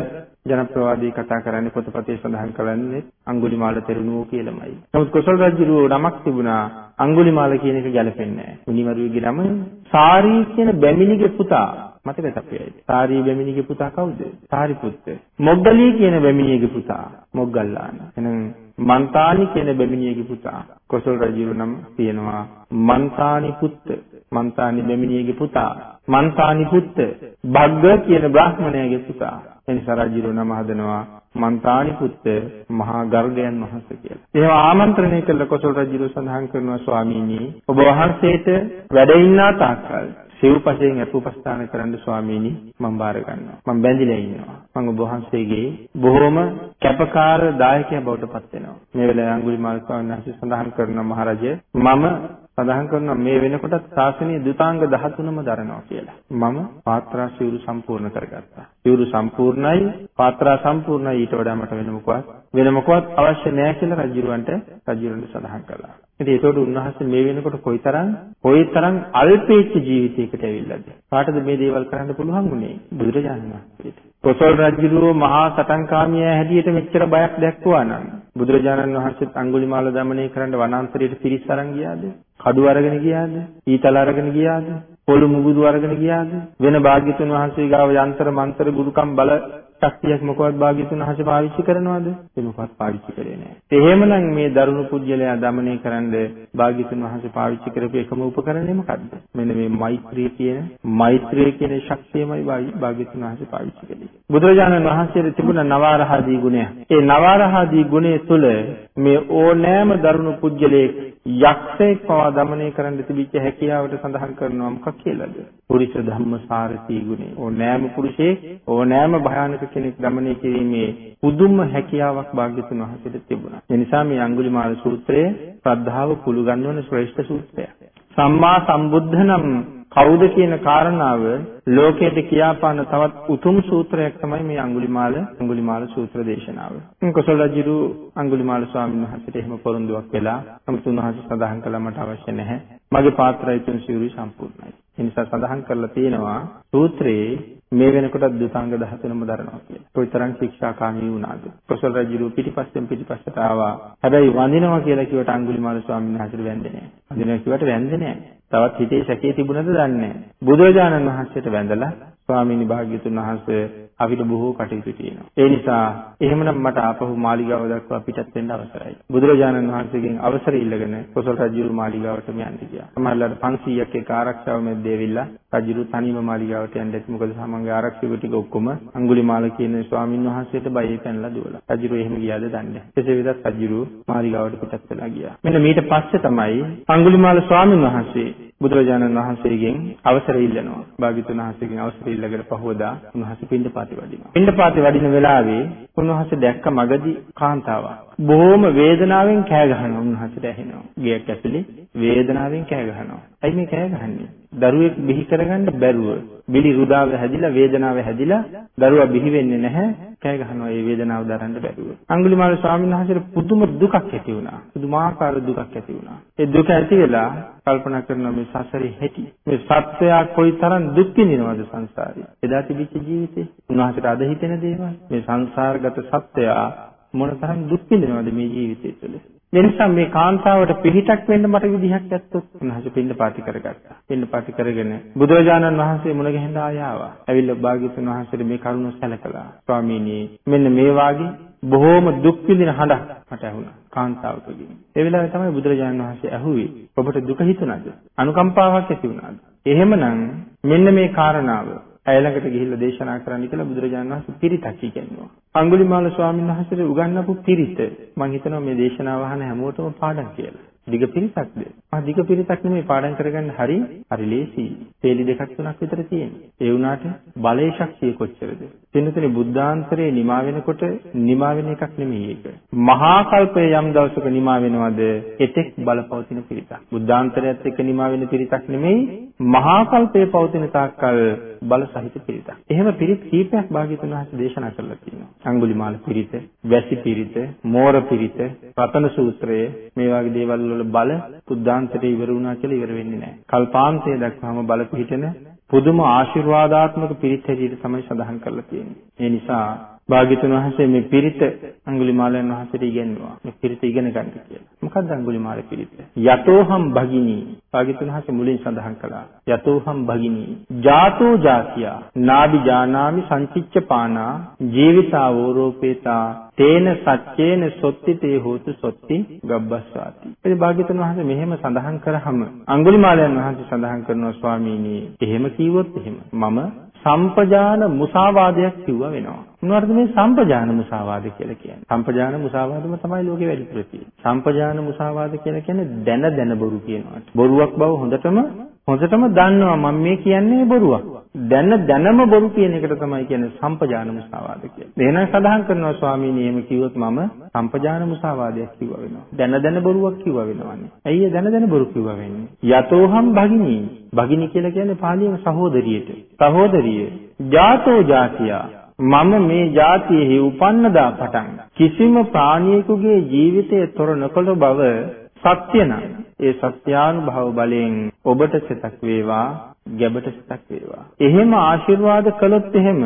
ජනප්‍රවාදී කතා කරන්නේ පොතපතේ සඳහන් කරන්නේ අඟුලිමාල තෙරණුවෝ කියලාමයි. නමුත් කොසල් රජුරු නමක් තිබුණා අඟුලිමාල කියන එක ගැලපෙන්නේ නැහැ. මුනිමරුවේගේ නම සාරී කියන බැමිණිගේ පුතා. මතකද අපේ සාරී බැමිණිගේ පුතා කවුද? සාරිපුත්ත. මොග්ගලී කියන බැමිණියගේ පුතා. මොග්ගල්ලාන. එහෙනම් මන්තානි කියන බැමිණියගේ පුතා. කොසල් රජු නම් තියෙනවා මන්තානි පුත්ත. මන්තානි බැමිණියගේ පුතා. මන්තානි පුත්ත. භග්ග කියන බ්‍රාහ්මණයාගේ පුතා. එනිසා රජු නම හදනවා මන්තානි පුත්ත මහා ගර්ගයන් වහන්සේ කියලා. එහෙම ආමන්ත්‍රණය කළ කොසල් රජු සඳහන් කරනවා ස්වාමීනි ඔබ වහන්සේට වැඩ ඉන්නා තාක්කල් සිව්පසයෙන් අතුපස්ථාන කරන්න ස්වාමීනි මම බාර ගන්නවා. මම බැඳිලා ඉන්නවා. මම ඔබ වහන්සේගේ බොහොම කැපකාර දායකයා බවට පත් වෙනවා. මේ වෙලාවේ අඟුලිමාල ස්වාමීන් වහන්සේ සඳහන් කරන මහරජය මම සඳහන් කරනවා මේ වෙනකොට ශාසනීය දුතාංග 13ම දරනවා කියලා. මම පාත්‍රා සිවුරු සම්පූර්ණ කරගත්තා. සිවුරු සම්පූර්ණයි, පාත්‍රා සම්පූර්ණයි ඊට වඩා මට වෙන මොකවත් වෙන මොකවත් අවශ්‍ය නැහැ කියලා රජුරවන්ට රජුරන්ට සඳහන් කළා. ඉතින් ඒතකොට උන්වහන්සේ මේ වෙනකොට කොයිතරම් කොයිතරම් අල්පේච්ච ජීවිතයකට ඇවිල්ලාද? කාටද මේ දේවල් කරන්න පුළුවන් වුණේ? බුදුරජාණන් වහන්සේට. කොසල් රජුගේ මහා සටන්කාමියා හැටියට මෙච්චර බයක් දැක්වුවා නම් බුදුරජාණන් වහන්සේත් අඟුලිමාල දමනය කරන්න වනාන්තරයට පිරිස් අරන් ගියාද? කඩු අරගෙන ගියාද? ඊතල අරගෙන ගියාද? පොළු මුගුරු අරගෙන ගියාද? වෙන භාග්‍යතුන් වහන්සේ ගාව යන්තර මන්තර ගුරුකම් බල ශක්තියක් මොකවත් භාග්‍යතුන් අහස පාවිච්චි කරනවද? ඒ මොකවත් පාවිච්චි කරේ නැහැ. එහෙමනම් මේ දරුණු කුජලයා দমনය කරන්න භාග්‍යතුන් අහස පාවිච්චි කරපු එකම උපකරණය මොකද්ද? මෙන්න මේ මෛත්‍රිය කියන මෛත්‍රිය කියන ශක්තියමයි භාග්‍යතුන් අහස පාවිච්චි කරේ. බුදුරජාණන් වහන්සේට තිබුණ නවාරහාදී ගුණය. ඒ නවාරහාදී ගුණය තුළ මේ ඕනෑම දරුණු පුජ්‍යලයක් යක්ෂයෙක් පවා দমনය කරන්න තිබිච්ච හැකියාවට සඳහන් කරනවා මොකක් කියලාද? පුරිස ධම්මසාරති ගුණය. ඕනෑම පුරුෂයෙක් ඕනෑම භයානක කෙනෙක් দমনය කිරීමේ පුදුම හැකියාවක් භාග්‍යතුන් වහන්සේට තිබුණා. ඒ නිසා මේ අඟුලිමාල සූත්‍රය ශ්‍රද්ධාව කුළු ගන්නවන ශ්‍රේෂ්ඨ සූත්‍රයක්. සම්මා සම්බුද්ධ නම් කවුද කියන කාරණාව ලෝකයට කියාපාන තවත් උතුම් සූත්‍රයක් තමයි මේ අඟුලිමාල අඟුලිමාල සූත්‍ර දේශනාව. කොසල් රජු අඟුලිමාල ස්වාමීන් වහන්සේට එහෙම පොරොන්දුවක් වෙලා නමුත් උන්වහන්සේ සඳහන් කළා මට අවශ්‍ය නැහැ. මගේ පාත්‍රය තුන් සිවුරු සම්පූර්ණයි. ඒ නිසා සඳහන් කරලා තියෙනවා සූත්‍රයේ මේ වෙනකොට දුතාංග 13ම දරනවා කියලා. කොයිතරම් ශික්ෂාකාමී වුණාද? කොසල් රජු පිටිපස්සෙන් පිටිපස්සට ආවා. හැබැයි වඳිනවා කියලා කිව්වට අඟුලිමාල ස්වාමීන් වහන්සේට වැඳේ නැහැ. වඳිනවා කිව්වට වැඳේ නැහැ. තවත් හිතේ සැකේ තිබුණද දන්නේ නැහැ. බුදුරජාණන් වහන්සේට වැඳලා ස්වාමීනි භාග්‍යතුන් වහන්සේ අපිට බොහෝ කටයුතු තියෙනවා. ඒ නිසා එහෙමනම් මට ආපහු මාලිගාව දක්වා පිටත් වෙන්න අවසරයි. බුදුරජාණන් වහන්සේගෙන් අවසර ඉල්ලගෙන කොසල් රජුරු මාලිගාවටම යන්න ගියා. සමහරවිට 500ක් එක ආරක්ෂාව මැද්දේ ඇවිල්ලා රජුරු තනියම මාලිගාවට යන්න ඇති. මොකද සමංග ආරක්ෂක ටික ඔක්කොම අඟුලිමාල කියන ස්වාමින් වහන්සේට බයෙ පැනලා දුවලා. රජුරු එහෙම ගියාද දන්නේ නැහැ. කෙසේ වෙතත් රජුරු මාලිගාවට පිටත් වෙලා ගියා. මෙන්න මීට පස්සේ තමයි අඟුලිමාල ස්වාමින් වහන්සේ බුදුරජාණන් වහන්සේගෙන් අවසර ඉල්ලනවා. භාග්‍යතුන් වහන්සේගෙන් අවසර ඉල්ලගෙන පහවදා උන්වහන්සේ පින්ඩපාතේ වඩිනවා. පින්ඩපාතේ වඩින වෙලාවේ උන්වහන්සේ දැක්ක මගදී කාන්තාවක්. බොහොම වේදනාවෙන් කෑ ගහනවා උන්වහන්සේට ඇහෙනවා. ගෙයක් ඇතුලේ වේදනාවෙන් කෑ ගහනවා. ඇයි මේ කෑ ගහන්නේ? දරුවෙක් බිහි කරගන්න බැරුව බිලි රුදාව හැදිලා වේදනාව හැදිලා දරුවා බිහි වෙන්නේ නැහැ කෑ ගහනවා ඒ වේදනාව දරන්න බැරුව. අඟුලිමාල ස්වාමීන් වහන්සේට පුදුම දුකක් ඇති වුණා. පුදුමාකාර දුකක් ඇති වුණා. ඒ දුක ඇති වෙලා කල්පනා කරනවා මේ සසරේ හැටි. මේ සත්‍යය කොයිතරම් දුක් විඳිනවද සංසාරේ. එදා තිබිච්ච ජීවිතේ උන්වහන්සේට අද හිතෙන දේවල් මේ සංසාරගත සත්‍යය මොනතරම් දුක් විඳිනවද මේ ජීවිතය තුළ. එනිසා මේ කාන්තාවට පිළිටක් වෙන්න මට විදිහක් නැත්තොත් උන්වහන්සේ පින්න පාටි කරගත්තා. පින්න පාටි කරගෙන බුදුරජාණන් වහන්සේ මුණ ගැහෙන්න ආයාවා. ඇවිල්ලා භාග්‍යතුන් වහන්සේට මේ කරුණ සැලකලා ස්වාමීනි මෙන්න මේ වාගේ බොහෝම දුක් විඳින හඬක් මට ඇහුණා කාන්තාවකගෙන්. ඒ වෙලාවේ තමයි බුදුරජාණන් වහන්සේ ඇහුවේ ඔබට දුක හිතුණාද? අනුකම්පාවක් ඇති වුණාද? එහෙමනම් මෙන්න මේ කාරණාව ඇය ළඟට ගිහිල්ලා දේශනා කරන්න කියලා බුදුරජාණන් වහන්සේ පිරිතක් කියනවා. අඟුලිමාල ස්වාමීන් වහන්සේට උගන්වපු පිරිත මම හිතනවා මේ දේශනාව අහන හැමෝටම පාඩම් කියලා. දිග පිරිසක්ද? ආ දිග පිරිසක් නෙමෙයි පාඩම් කරගන්න හරි හරි ලේසි. තේලි දෙකක් තුනක් විතර තියෙනවා. ඒ වුණාට බලයේ ශක්තිය කොච්චරද? වෙනතනේ බුද්ධාන්තරේ නිමා වෙනකොට නිමා වෙන එකක් නෙමෙයි ඒක. මහා කල්පය යම් දවසක නිමා වෙනවද? එතෙක් බලපවතින පිරිසක්. බුද්ධාන්තරයත් එක්ක නිමා වෙන පිරිසක් නෙමෙයි මහා කල්පයේ පවතින තාක්කල් බල සහිත පිරිසක්. එහෙම පිරිත් කීපයක් භාග්‍යතුන් වහන්සේ දේශනා කරලා තියෙනවා. අඟුලිමාල පිරිත, වැසි පිරිත, මෝර පිරිත, රතන සූත්‍රය මේ වගේ දේවල් වල බල බුද්ධාන්තරේ ඉවර වුණා කියලා ඉවර වෙන්නේ නැහැ. කල්පාන්තය දක්වාම බල පිහිටන පුදුම ආශිර්වාදාත්මක පිරිත් හැටියට තමයි සඳහන් කරලා තියෙන්නේ. ඒ නිසා භාග්‍යතුන් වහන්සේ මේ පිරිත අඟුලිමාලයන් වහන්සේට ඉගෙනුවා. මේ පිරිත ඉගෙන ගන්න කියලා. මොකක්ද අඟුලිමාල පිරිත? යතෝහම් භගිනී. භාග්‍යතුන් වහන්සේ මුලින් සඳහන් කළා. යතෝහම් භගිනී. ජාතෝ ජාතියා නාබි ජානාමි සංචිච්ච පානා ජීවිතාවෝ රෝපේතා තේන සච්චේන සොත්ති තේ හෝතු සොත්ති ගබ්බස්සාති. ඉතින් භාග්‍යතුන් වහන්සේ මෙහෙම සඳහන් කරාම අඟුලිමාලයන් වහන්සේ සඳහන් කරනවා ස්වාමීනි එහෙම කිව්වොත් එහෙම මම සම්පජාන මුසාවාදයක් කිව්වා වෙනවා. මොනවද මේ සම්පජාන මුසාවාද කියලා කියන්නේ? සම්පජාන මුසාවාදම තමයි ලෝකේ වැඩිපුර තියෙන්නේ. සම්පජාන මුසාවාද කියලා කියන්නේ දැන දැන බොරු කියනවාට. බොරුවක් බව හොඳටම හොඳටම දන්නවා මම මේ කියන්නේ බොරුවක්. දැන දැනම බොරු කියන එකට තමයි කියන්නේ සම්පජාන මුසාවාද කියලා. එහෙනම් සඳහන් කරනවා ස්වාමීනි එහෙම කිව්වොත් මම සම්පජාන මුසාවාදයක් කිව්වා වෙනවා. දැන දැන බොරුවක් කිව්වා වෙනවන්නේ. ඇයි ඒ දැන දැන බොරු කිව්වා වෙන්නේ? යතෝහම් භගිනී. භගිනී කියලා කියන්නේ පාලියේම සහෝදරියට. සහෝදරිය. ජාතෝ ජාතියා මම මේ જાතියෙහි උපන්නදා පටන් කිසිම ප්‍රාණියෙකුගේ ජීවිතය තොර නොකළ බව සත්‍ය නම් ඒ සත්‍යානුභව බලයෙන් ඔබට සිතක් වේවා ගැබට සිතක් වේවා. එහෙම ආශිර්වාද කළොත් එහෙම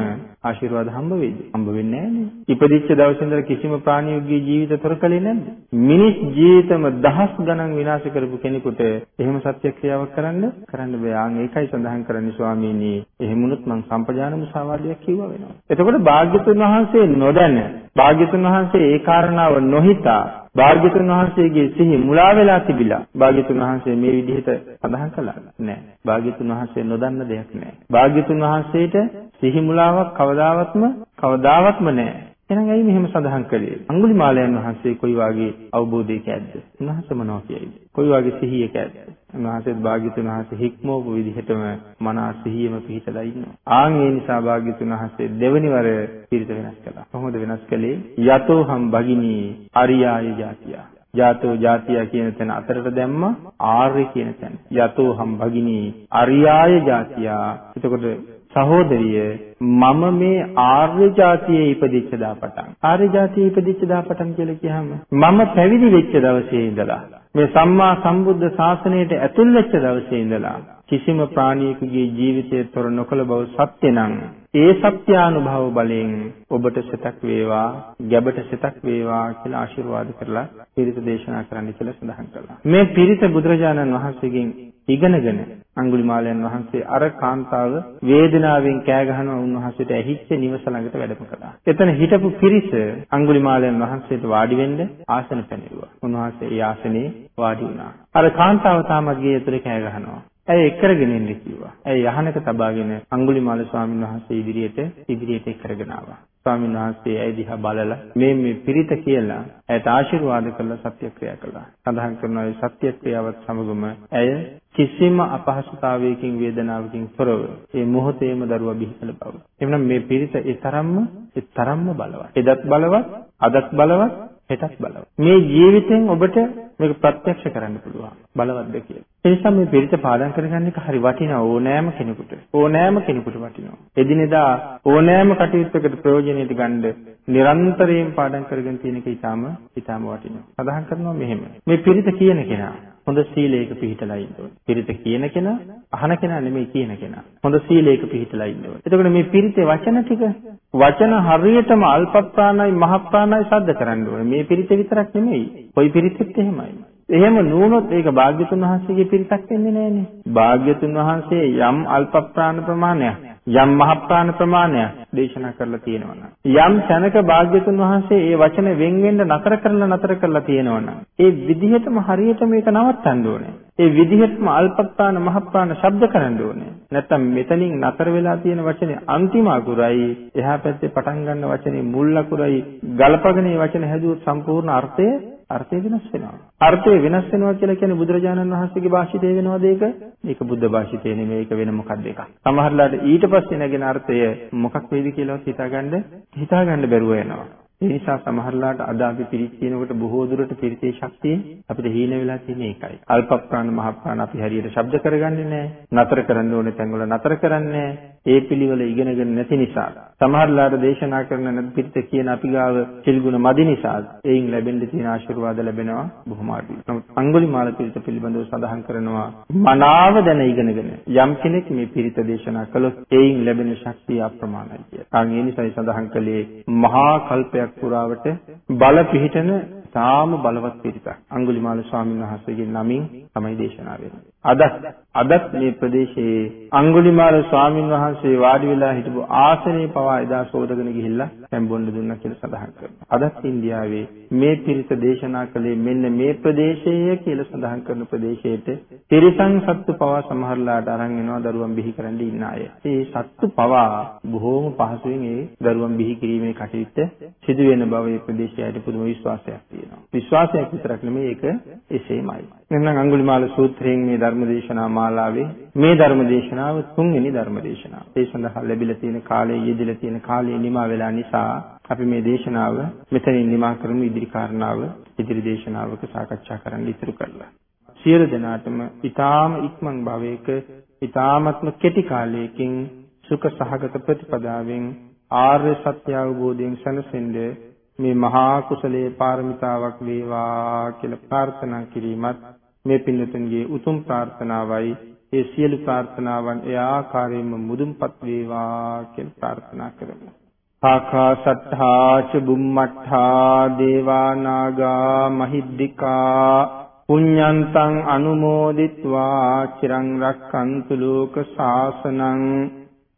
ආශිර්වාද හම්බ වෙයිද? හම්බ වෙන්නේ නැහැනේ. ඉපදිච්ච දවසේ ඉඳලා කිසිම ප්‍රාණියෙකුගේ ජීවිත තොර කළේ නැද්ද? මිනිස් ජීවිතම දහස් ගණන් විනාශ කරපු කෙනෙකුට එහෙම සත්‍යක්‍රියාවක් කරන්න කරන්න බෑ. ආන් ඒකයි සඳහන් කරන්නේ ස්වාමීනි. එහෙමුණොත් මං සම්පජාන මුසාවාදයක් කිව්වා වෙනවා. එතකොට භාග්‍යතුන් වහන්සේ නොදැන භාග්‍යතුන් වහන්සේ ඒ කාරණාව නොහිතා භාග්‍යතුන් වහන්සේගේ සිහි මුලා වෙලා තිබිලා භාග්‍යතුන් වහන්සේ මේ විදිහට සඳහන් කළා. නෑ. භාග්‍යතුන් වහන්සේ නොදන්න දෙයක් නෑ. භාග්‍යතුන් වහන්සේට සිහි මුලාවක් කවදාවත්ම කවදාවත්ම නෑ. එහෙනම් ඇයි මෙහෙම සඳහන් කළේ අඟුලිමාලයන් වහන්සේ කොයි වාගේ අවබෝධයක ඇද්ද උන්වහන්සේ මොනවා කියයිද කොයි වාගේ සිහියක ඇද්ද උන්වහන්සේත් භාග්‍යතුන් වහන්සේ හික්මෝපු විදිහටම මනා සිහියම පිහිටලා ඉන්නවා. ආන් ඒ නිසා භාග්‍යතුන් වහන්සේ දෙවනි වර පිරිත වෙනස් කළා. කොහොමද වෙනස් කළේ? යතෝහම් භගිනී අරියාය ජාතිය. ජාතෝ ජාතිය කියන තැන අතරට දැම්ම ආර්ය කියන තැන. යතෝහම් භගිනී අරියාය ජාතිය. එතකොට සහෝදරිය මම මේ ආර්ය ජාතියේ ඉපදිච්ච දා පටන් ආර්ය ජාතියේ ඉපදිච්ච දා පටන් කියලා කියහම මම පැවිදි වෙච්ච දවසේ ඉඳලා මේ සම්මා සම්බුද්ධ ශාසනයට ඇතුල් වෙච්ච දවසේ ඉඳලා කිසිම ප්‍රාණියෙකුගේ ජීවිතය තොර නොකළ බව සත්‍ය නම් ඒ සත්‍යානුභව බලයෙන් ඔබට සිතක් වේවා ගැබට සිතක් වේවා කියලා ආශිර්වාද කරලා පිරිත දේශනා කරන්න කියලා සඳහන් කළා. මේ පිරිත බුදුරජාණන් වහන්සේගෙන් ඉගෙනගෙන අඟුලිමාලයන් වහන්සේ අර කාන්තාව වේදනාවෙන් කෑ ගහනවා උන්වහන්සේට ඇහිච්ච නිවස ළඟට වැඩම කළා. එතන හිටපු පිරිස අඟුලිමාලයන් වහන්සේට වාඩි වෙන්න ආසන පැනෙරුවා. උන්වහන්සේ ඒ ආසනේ වාඩි වුණා. අර කාන්තාව තාමත් ගේ ඇතුලේ කෑ ගහනවා. ඇය එක්කරගෙන ඉන්න කිව්වා. ඇය යහනක තබාගෙන අඟුලිමාල ස්වාමීන් වහන්සේ ඉදිරියට ඉදිරියට එක්කරගෙන ආවා. ස්වාමීන් වහන්සේ ඇය දිහා බලලා මේ මේ පිරිත කියලා ඇයට ආශිර්වාද කළා සත්‍යක්‍රියා කළා. සඳහන් කරනවා මේ සත්‍යක්‍රියාවත් සමගම ඇය කිසිම අපහසුතාවයකින් වේදනාවකින් තොරව මේ මොහොතේම දරුවා බිහි කළ බව. එhmenan මේ පිරිත ඒ තරම්ම ඒ තරම්ම බලවත්. එදත් බලවත්, අදත් බලවත්, හෙටත් බලවත්. මේ ජීවිතෙන් ඔබට මේක ප්‍රත්‍යක්ෂ කරන්න පුළුවන්. බලවත්ද කියලා. ඒ නිසා මේ පිරිත පාඩම් කරගන්න එක හරි වටිනා ඕනෑම කෙනෙකුට. ඕනෑම කෙනෙකුට වටිනවා. එදිනෙදා ඕනෑම කටයුත්තකට ප්‍රයෝජනෙට ගන්න නිරන්තරයෙන් පාඩම් කරගෙන තියෙන එක ඊටාම ඊටාම වටිනවා. සඳහන් කරනවා මෙහෙම. මේ පිරිත කියන කෙනා හොඳ සීලයක පිළිපදලා ඉන්න ඕනේ. පිරිත කියන කෙනා අහන කෙනා නෙමෙයි කියන කෙනා. හොඳ සීලයක පිළිපදලා ඉන්න ඕනේ. එතකොට මේ පිරිතේ වචන ටික වචන හරියටම අල්ප ප්‍රාණයි මහ ප්‍රාණයි සද්ද කරන්න ඕනේ. මේ පිරිත විතරක් නෙමෙයි. කොයි පිරිතෙත් එහෙමයි. එහෙම නුනොත් ඒක භාග්‍යතුන් වහන්සේගේ පිරිසක් වෙන්නේ නැහනේ. භාග්‍යතුන් වහන්සේ යම් අල්ප ප්‍රාණ ප්‍රමාණයක් යම් මහ ප්‍රාණ ප්‍රමාණයක් දේශනා කරලා තියෙනවා යම් තැනක භාග්‍යතුන් වහන්සේ ඒ වචන වෙන් වෙන්න නතර කරලා නතර කරලා තියෙනවා ඒ විදිහටම හරියට මේක නවත්තන්න ඕනේ. ඒ විදිහටම අල්ප ප්‍රාණ මහ ප්‍රාණ ශබ්ද කරන්න ඕනේ. නැත්තම් මෙතනින් නතර වෙලා තියෙන වචනේ අන්තිම අකුරයි එහා පැත්තේ පටන් ගන්න වචනේ මුල් අකුරයි ගලපගෙන මේ වචන හැදුවොත් සම්පූර්ණ අර්ථය අර්ථය වෙනස් වෙනවා. අර්ථය වෙනස් වෙනවා කියලා කියන්නේ බුදුරජාණන් වහන්සේගේ භාෂිතය වෙනවද ඒක? මේක බුද්ධ භාෂිතය නෙමෙයි ඒක වෙන මොකක්ද එකක්. සමහරලාට ඊට පස්සේ නැගෙන අර්ථය මොකක් වේද කියලාවත් හිතාගන්න හිතාගන්න බැරුව යනවා. ඒ නිසා සමහරලාට අද අපි පිරිත් කියනකොට බොහෝ දුරට පිරිතේ ශක්තිය අපිට හීන වෙලා තියෙන එකයි. අල්ප ප්‍රාණ මහ ප්‍රාණ අපි හරියට ශබ්ද කරගන්නේ නැහැ. නතර කරන්න ඕනේ තැන්වල නතර කරන්නේ ඒ පිළිවෙල ඉගෙනගෙන නැති නිසා සමහරලාට දේශනා කරන පිරිත කියන අපි ගාව සිල්ගුණ මදි නිසා එයින් ලැබෙන්න තියෙන ආශිර්වාද ලැබෙනවා බොහොම අඩුයි. නමුත් අඟුලිමාල පිරිත පිළිබඳව සඳහන් කරනවා මනාව දැන ඉගෙනගෙන යම් කෙනෙක් මේ පිරිත දේශනා කළොත් එයින් ලැබෙන ශක්තිය අප්‍රමාණයි කියලා. ඒ නිසායි සඳහන් කළේ මහා කල්පයක් පුරාවට බල පිහිටන තාම බලවත් පිරිසක්. අඟුලිමාල ස්වාමීන් වහන්සේගේ නමින් තමයි දේශනා වෙන්නේ. අදත් අදත් මේ ප්‍රදේශයේ අඟුලිමාල ස්වාමීන් වහන්සේ වාඩි වෙලා හිටපු ආසනයේ පවා එදා සෝදගෙන ගිහිල්ලා සම්බොන්න දුන්නා කියලා සඳහන් කරනවා. අදත් ඉන්දියාවේ මේ පිරිස දේශනා කළේ මෙන්න මේ ප්‍රදේශය කියලා සඳහන් කරන ප්‍රදේශයට තිරිසන් සත්තු පවා සමහරලාට අරන් එනවා දරුවන් බිහි කරන්න ඉන්න අය. ඒ සත්තු පවා බොහෝම පහසුවෙන් ඒ දරුවන් බිහි කිරීමේ කටයුත්ත සිදු වෙන බව මේ ප්‍රදේශයට පුදුම විශ්වාසයක් තියෙනවා. විශ්වාසයක් විතරක් නෙමෙයි ඒක එසේමයි. මෙන්න අඟුලිමාල සූත්‍රයෙන් මේ ධර්මදේශනා මාලාවේ මේ ධර්මදේශනාව තුන්වෙනි ධර්මදේශනාව. ඒ සඳහා ලැබිලා තියෙන කාලය, යෙදිලා තියෙන කාලය නිමා වෙලා නිසා අපි මේ දේශනාව මෙතනින් නිමා කරමු ඉදිරි කාරණාව ඉදිරි දේශනාවක සාකච්ඡා කරන්න ඉතුරු කරලා. සියලු දෙනාටම ඊ타ම ඉක්මන් භවයක ඊ타මත්ම කෙටි කාලයකින් සුඛ සහගත ප්‍රතිපදාවෙන් ආර්ය සත්‍ය අවබෝධයෙන් සැනසෙන්නේ මේ මහා කුසලයේ පාරමිතාවක් වේවා කියලා ප්‍රාර්ථනා කිරීමත් මේ පින්වතුන්ගේ උතුම් ප්‍රාර්ථනාවයි ඒ සියලු ප්‍රාර්ථනාවන් ඒ ආකාරයෙන්ම මුදුන්පත් වේවා කියලා ප්‍රාර්ථනා කරමු. ආකාසත්තා ච බුම්මත්තා දේවා නාග මහිද්దికා පුඤ්ඤන්තං අනුමෝදිත්වා චිරං රක්ඛන්තු ලෝක ශාසනං